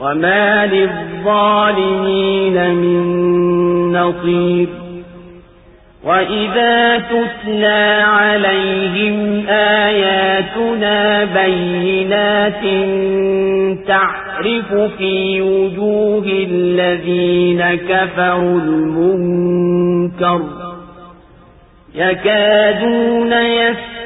وما للظالمين من نصير وإذا تتلى عليهم آياتنا بينات تعرف في وجوه الذين كفروا المنكر يكادون